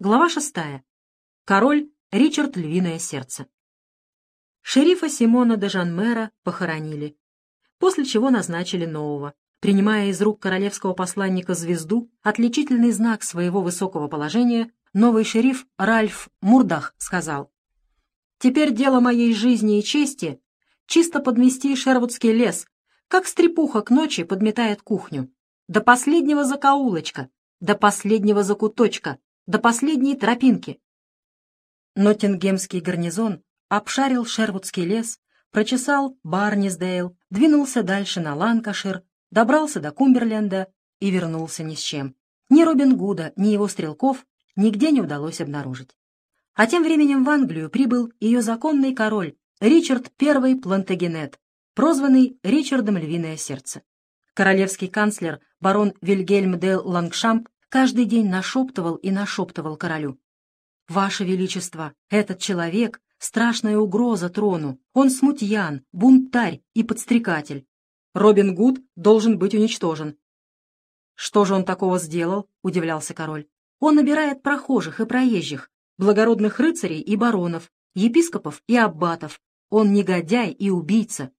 Глава шестая. Король Ричард Львиное Сердце. Шерифа Симона де Жанмера похоронили, после чего назначили нового. Принимая из рук королевского посланника звезду, отличительный знак своего высокого положения, новый шериф Ральф Мурдах сказал, «Теперь дело моей жизни и чести — чисто подмести Шервудский лес, как стрепуха к ночи подметает кухню, до последнего закоулочка, до последнего закуточка, до последней тропинки. Ноттингемский гарнизон обшарил Шервудский лес, прочесал Барнисдейл, двинулся дальше на Ланкашир, добрался до Кумберленда и вернулся ни с чем. Ни Робин Гуда, ни его стрелков нигде не удалось обнаружить. А тем временем в Англию прибыл ее законный король Ричард I Плантагенет, прозванный Ричардом Львиное Сердце. Королевский канцлер барон Вильгельм де Лангшамп каждый день нашептывал и нашептывал королю. «Ваше Величество, этот человек — страшная угроза трону. Он смутьян, бунтарь и подстрекатель. Робин Гуд должен быть уничтожен». «Что же он такого сделал?» — удивлялся король. «Он набирает прохожих и проезжих, благородных рыцарей и баронов, епископов и аббатов. Он негодяй и убийца».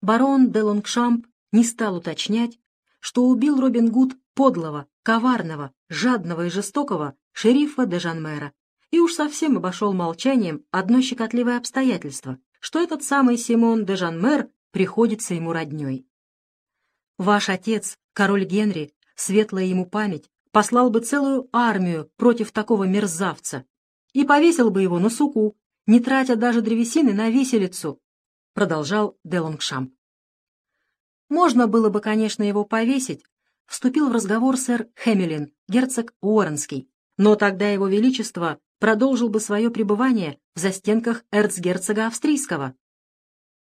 Барон де Лонгшамп не стал уточнять, что убил Робин Гуд подлого, коварного, жадного и жестокого шерифа де Жанмера. И уж совсем обошел молчанием одно щекотливое обстоятельство, что этот самый Симон де Жанмер приходится ему родней. Ваш отец, король Генри, светлая ему память, послал бы целую армию против такого мерзавца и повесил бы его на суку, не тратя даже древесины на виселицу, продолжал Делонгшамп. Можно было бы, конечно, его повесить, вступил в разговор сэр Хэмилин, герцог Уорренский, но тогда его величество продолжил бы свое пребывание в застенках эрцгерцога австрийского.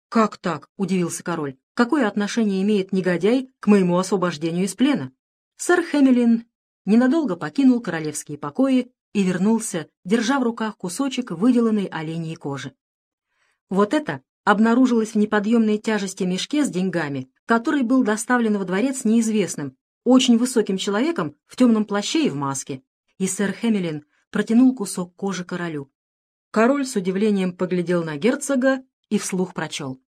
«Как так?» — удивился король. «Какое отношение имеет негодяй к моему освобождению из плена?» Сэр Хэмилин ненадолго покинул королевские покои и вернулся, держа в руках кусочек выделанной оленьей кожи. Вот это обнаружилось в неподъемной тяжести мешке с деньгами, который был доставлен во дворец неизвестным, очень высоким человеком в темном плаще и в маске. И сэр Хэмилин протянул кусок кожи королю. Король с удивлением поглядел на герцога и вслух прочел.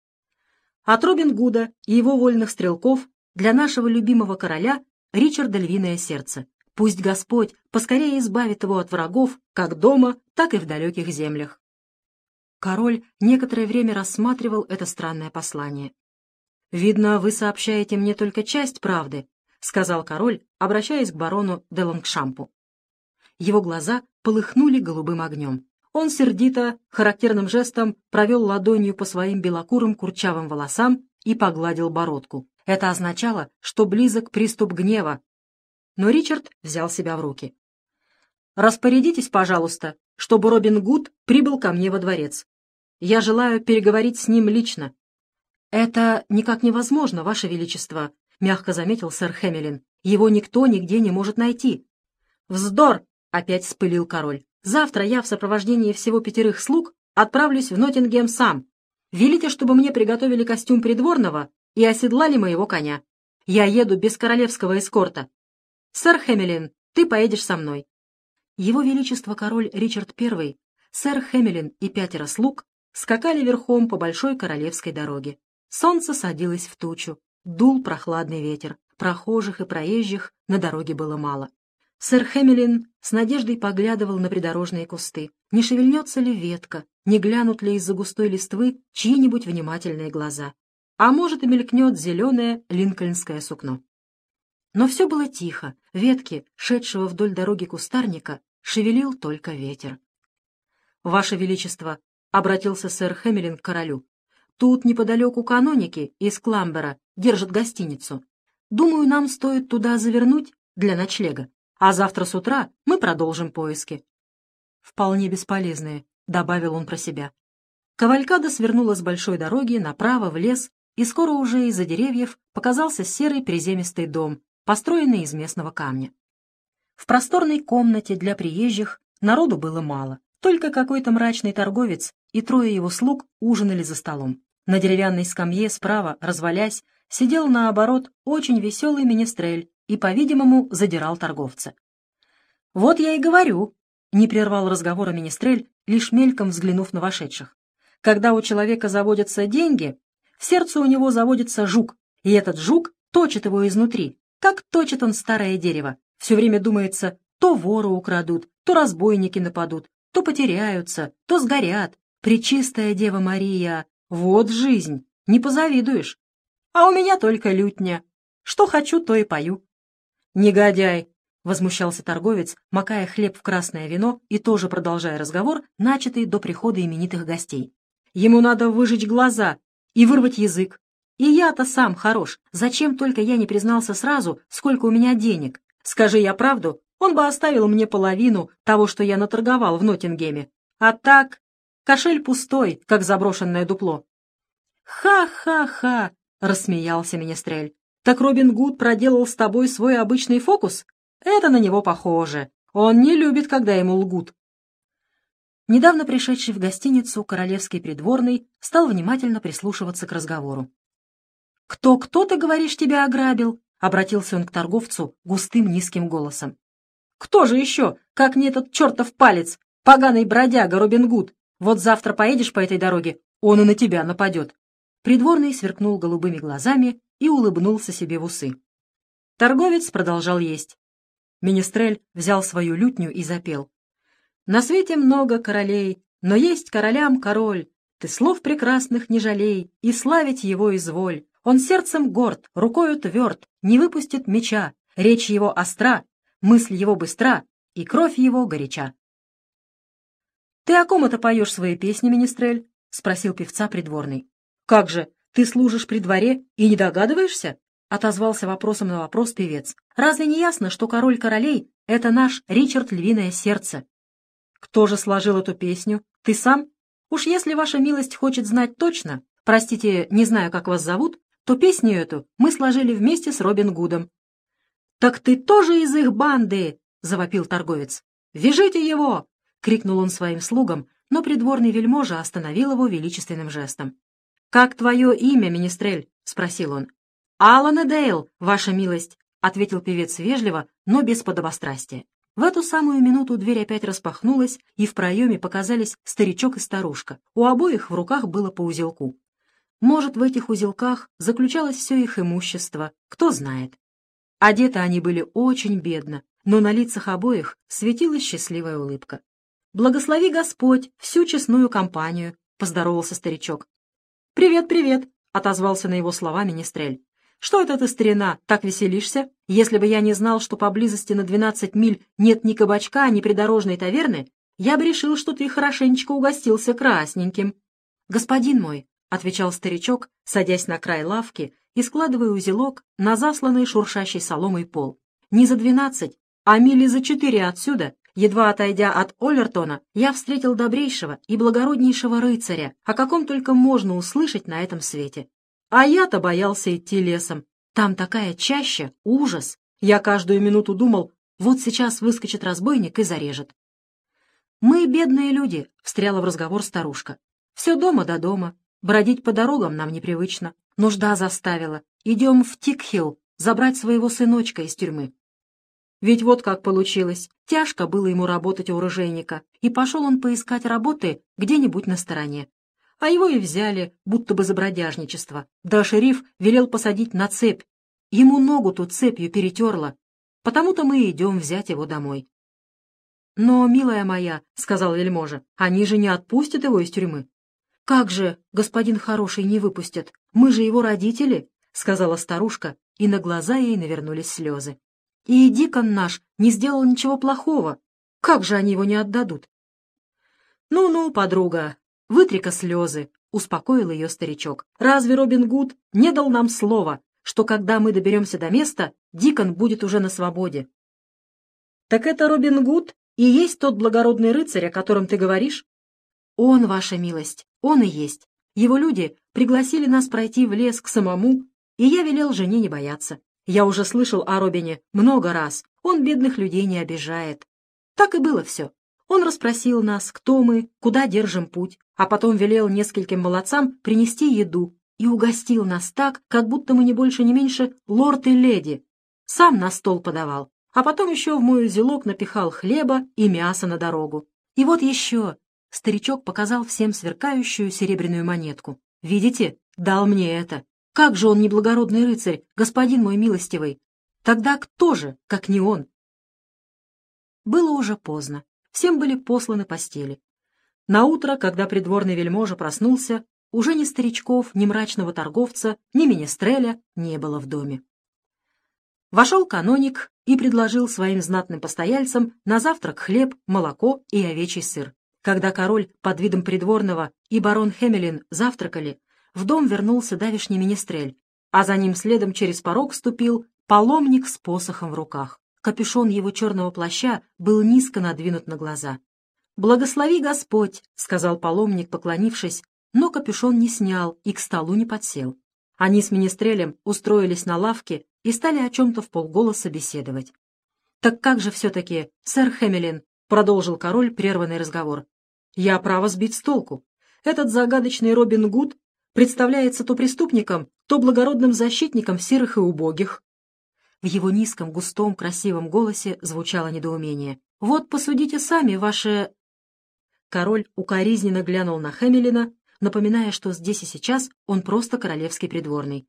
От Робин Гуда и его вольных стрелков для нашего любимого короля Ричарда львиное сердце. Пусть Господь поскорее избавит его от врагов как дома, так и в далеких землях. Король некоторое время рассматривал это странное послание. «Видно, вы сообщаете мне только часть правды», — сказал король, обращаясь к барону де Лонгшампу. Его глаза полыхнули голубым огнем. Он сердито, характерным жестом провел ладонью по своим белокурым курчавым волосам и погладил бородку. Это означало, что близок приступ гнева. Но Ричард взял себя в руки. «Распорядитесь, пожалуйста, чтобы Робин Гуд прибыл ко мне во дворец. Я желаю переговорить с ним лично». «Это никак невозможно, Ваше Величество», — мягко заметил сэр Хэмилин. «Его никто нигде не может найти». «Вздор!» — опять вспылил король. «Завтра я в сопровождении всего пятерых слуг отправлюсь в Ноттингем сам. Велите, чтобы мне приготовили костюм придворного и оседлали моего коня. Я еду без королевского эскорта. Сэр Хэмилин, ты поедешь со мной». Его Величество король Ричард I, сэр Хэмилин и пятеро слуг скакали верхом по большой королевской дороге. Солнце садилось в тучу, дул прохладный ветер, прохожих и проезжих на дороге было мало. Сэр Хэмилин с надеждой поглядывал на придорожные кусты. Не шевельнется ли ветка, не глянут ли из-за густой листвы чьи-нибудь внимательные глаза. А может и мелькнет зеленое линкольнское сукно. Но все было тихо, ветки, шедшего вдоль дороги кустарника, шевелил только ветер. «Ваше Величество», — обратился сэр Хэмилин к королю, — «тут неподалеку каноники из Кламбера держат гостиницу. Думаю, нам стоит туда завернуть для ночлега а завтра с утра мы продолжим поиски». «Вполне бесполезные», — добавил он про себя. Кавалькада свернула с большой дороги направо в лес, и скоро уже из-за деревьев показался серый приземистый дом, построенный из местного камня. В просторной комнате для приезжих народу было мало, только какой-то мрачный торговец и трое его слуг ужинали за столом. На деревянной скамье справа, развалясь, сидел наоборот очень веселый министрель и, по-видимому, задирал торговца. «Вот я и говорю», — не прервал разговора Министрель, лишь мельком взглянув на вошедших. «Когда у человека заводятся деньги, в сердце у него заводится жук, и этот жук точит его изнутри, как точит он старое дерево. Все время думается, то воры украдут, то разбойники нападут, то потеряются, то сгорят. Пречистая Дева Мария, вот жизнь, не позавидуешь. А у меня только лютня. Что хочу, то и пою. Негодяй, — возмущался торговец, макая хлеб в красное вино и тоже продолжая разговор, начатый до прихода именитых гостей. «Ему надо выжечь глаза и вырвать язык. И я-то сам хорош. Зачем только я не признался сразу, сколько у меня денег? Скажи я правду, он бы оставил мне половину того, что я наторговал в Ноттингеме. А так, кошель пустой, как заброшенное дупло». «Ха-ха-ха!» — рассмеялся Министрель. «Так Робин Гуд проделал с тобой свой обычный фокус? Это на него похоже. Он не любит, когда ему лгут. Недавно пришедший в гостиницу королевский придворный стал внимательно прислушиваться к разговору. «Кто-кто, ты говоришь, тебя ограбил?» — обратился он к торговцу густым низким голосом. «Кто же еще, как не этот чертов палец, поганый бродяга Робин Гуд? Вот завтра поедешь по этой дороге, он и на тебя нападет». Придворный сверкнул голубыми глазами и улыбнулся себе в усы. Торговец продолжал есть. Министрель взял свою лютню и запел. «На свете много королей, но есть королям король. Ты слов прекрасных не жалей, и славить его изволь. Он сердцем горд, рукою тверд, не выпустит меча. Речь его остра, мысль его быстра, и кровь его горяча». «Ты о ком это поешь свои песни, Министрель?» — спросил певца придворный. «Как же, ты служишь при дворе и не догадываешься?» — отозвался вопросом на вопрос певец. «Разве не ясно, что король королей — это наш Ричард Львиное Сердце?» «Кто же сложил эту песню? Ты сам? Уж если ваша милость хочет знать точно, простите, не знаю, как вас зовут, то песню эту мы сложили вместе с Робин Гудом». «Так ты тоже из их банды!» — завопил торговец. «Вяжите его!» — крикнул он своим слугам, но придворный вельможа остановил его величественным жестом. «Как твое имя, Министрель?» — спросил он. «Алан Эдейл, ваша милость», — ответил певец вежливо, но без подобострастия. В эту самую минуту дверь опять распахнулась, и в проеме показались старичок и старушка. У обоих в руках было по узелку. Может, в этих узелках заключалось все их имущество, кто знает. Одеты они были очень бедно, но на лицах обоих светилась счастливая улыбка. «Благослови Господь всю честную компанию», — поздоровался старичок. «Привет, привет», — отозвался на его слова Министрель. Что это ты, старина, так веселишься? Если бы я не знал, что поблизости на двенадцать миль нет ни кабачка, ни придорожной таверны, я бы решил, что ты хорошенечко угостился красненьким. — Господин мой, — отвечал старичок, садясь на край лавки и складывая узелок на засланный шуршащей соломой пол. — Не за двенадцать, а мили за четыре отсюда, едва отойдя от Оллертона, я встретил добрейшего и благороднейшего рыцаря, о каком только можно услышать на этом свете. А я-то боялся идти лесом. Там такая чаща, ужас. Я каждую минуту думал, вот сейчас выскочит разбойник и зарежет. «Мы бедные люди», — встряла в разговор старушка. «Все дома до дома. Бродить по дорогам нам непривычно. Нужда заставила. Идем в Тикхилл забрать своего сыночка из тюрьмы». Ведь вот как получилось. Тяжко было ему работать у оружейника, и пошел он поискать работы где-нибудь на стороне а его и взяли, будто бы за бродяжничество. Да шериф велел посадить на цепь. Ему ногу тут цепью перетерло. Потому-то мы идем взять его домой. «Но, милая моя», — сказал вельможа, — «они же не отпустят его из тюрьмы». «Как же, господин хороший, не выпустят? Мы же его родители», — сказала старушка, и на глаза ей навернулись слезы. «И Дикон наш не сделал ничего плохого. Как же они его не отдадут?» «Ну-ну, подруга, Вытри-ка слезы, — успокоил ее старичок. Разве Робин Гуд не дал нам слова, что когда мы доберемся до места, Дикон будет уже на свободе? Так это Робин Гуд и есть тот благородный рыцарь, о котором ты говоришь? Он, ваша милость, он и есть. Его люди пригласили нас пройти в лес к самому, и я велел жене не бояться. Я уже слышал о Робине много раз. Он бедных людей не обижает. Так и было все. Он расспросил нас, кто мы, куда держим путь, а потом велел нескольким молодцам принести еду и угостил нас так, как будто мы не больше не меньше лорд и леди. Сам на стол подавал. а потом еще в мой узелок напихал хлеба и мяса на дорогу. И вот еще. Старичок показал всем сверкающую серебряную монетку. Видите, дал мне это. Как же он неблагородный рыцарь, господин мой милостивый? Тогда кто же, как не он? Было уже поздно. Всем были посланы постели. На утро, когда придворный вельможа проснулся, уже ни старичков, ни мрачного торговца, ни министреля не было в доме. Вошел каноник и предложил своим знатным постояльцам на завтрак хлеб, молоко и овечий сыр. Когда король под видом придворного и барон Хемелин завтракали, в дом вернулся давишний министрель, а за ним следом через порог ступил паломник с посохом в руках. Капюшон его черного плаща был низко надвинут на глаза. «Благослови Господь!» — сказал паломник, поклонившись, но капюшон не снял и к столу не подсел. Они с министрелем устроились на лавке и стали о чем-то в полголоса беседовать. «Так как же все-таки, сэр Хэмилин?» — продолжил король прерванный разговор. «Я право сбить с толку. Этот загадочный Робин Гуд представляется то преступником, то благородным защитником серых и убогих». В его низком, густом, красивом голосе звучало недоумение. «Вот посудите сами, ваше...» Король укоризненно глянул на Хэмилина, напоминая, что здесь и сейчас он просто королевский придворный.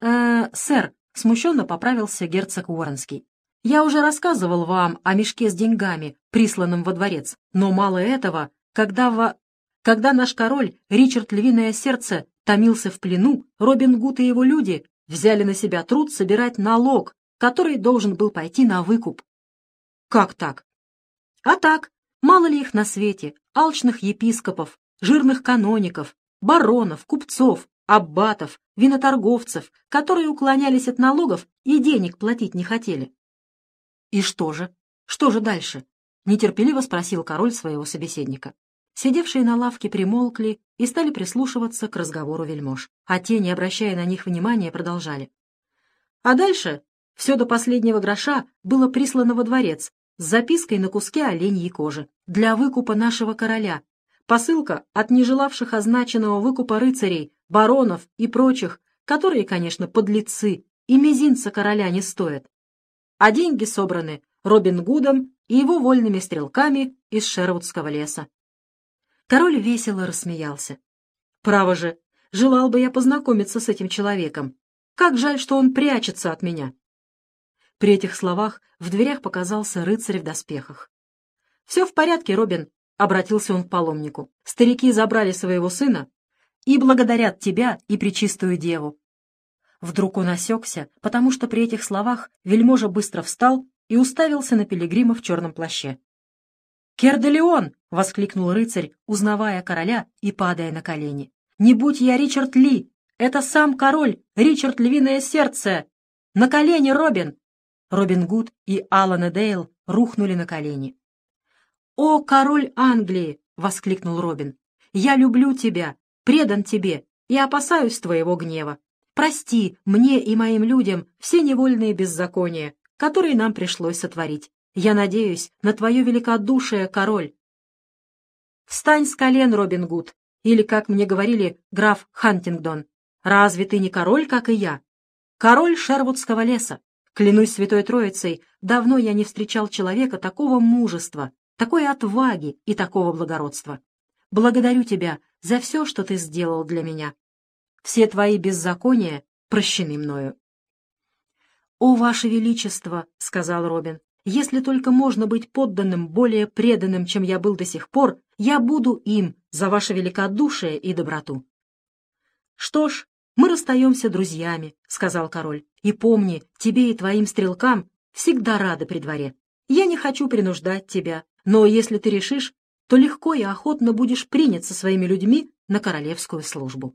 «Э, сэр», — смущенно поправился герцог Уорренский, «я уже рассказывал вам о мешке с деньгами, присланном во дворец, но мало этого, когда, во... когда наш король, Ричард Львиное Сердце, томился в плену, Робин Гуд и его люди взяли на себя труд собирать налог, который должен был пойти на выкуп». «Как так?» «А так, мало ли их на свете, алчных епископов, жирных каноников, баронов, купцов, аббатов, виноторговцев, которые уклонялись от налогов и денег платить не хотели. «И что же? Что же дальше?» — нетерпеливо спросил король своего собеседника. Сидевшие на лавке примолкли и стали прислушиваться к разговору вельмож, а те, не обращая на них внимания, продолжали. А дальше все до последнего гроша было прислано во дворец с запиской на куске оленьей кожи для выкупа нашего короля, Посылка от нежелавших означенного выкупа рыцарей, баронов и прочих, которые, конечно, подлецы и мизинца короля не стоят. А деньги собраны Робин Гудом и его вольными стрелками из Шервудского леса. Король весело рассмеялся. «Право же, желал бы я познакомиться с этим человеком. Как жаль, что он прячется от меня». При этих словах в дверях показался рыцарь в доспехах. «Все в порядке, Робин», — обратился он к паломнику. «Старики забрали своего сына и благодарят тебя и Пречистую Деву». Вдруг он осекся, потому что при этих словах вельможа быстро встал и уставился на пилигрима в черном плаще. «Керделеон!» — воскликнул рыцарь, узнавая короля и падая на колени. «Не будь я Ричард Ли! Это сам король, Ричард Львиное Сердце! На колени, Робин!» Робин Гуд и Алан Дейл рухнули на колени. «О, король Англии!» — воскликнул Робин. «Я люблю тебя, предан тебе и опасаюсь твоего гнева. Прости мне и моим людям все невольные беззакония, которые нам пришлось сотворить. Я надеюсь на твое великодушие, король». «Встань с колен, Робин Гуд, или, как мне говорили, граф Хантингдон. Разве ты не король, как и я? Король Шервудского леса. Клянусь Святой Троицей, давно я не встречал человека такого мужества, такой отваги и такого благородства. Благодарю тебя за все, что ты сделал для меня. Все твои беззакония прощены мною. «О, Ваше Величество!» — сказал Робин. «Если только можно быть подданным более преданным, чем я был до сих пор, я буду им за ваше великодушие и доброту». «Что ж, мы расстаемся друзьями», — сказал король. «И помни, тебе и твоим стрелкам всегда рады при дворе. Я не хочу принуждать тебя, но если ты решишь, то легко и охотно будешь принят со своими людьми на королевскую службу.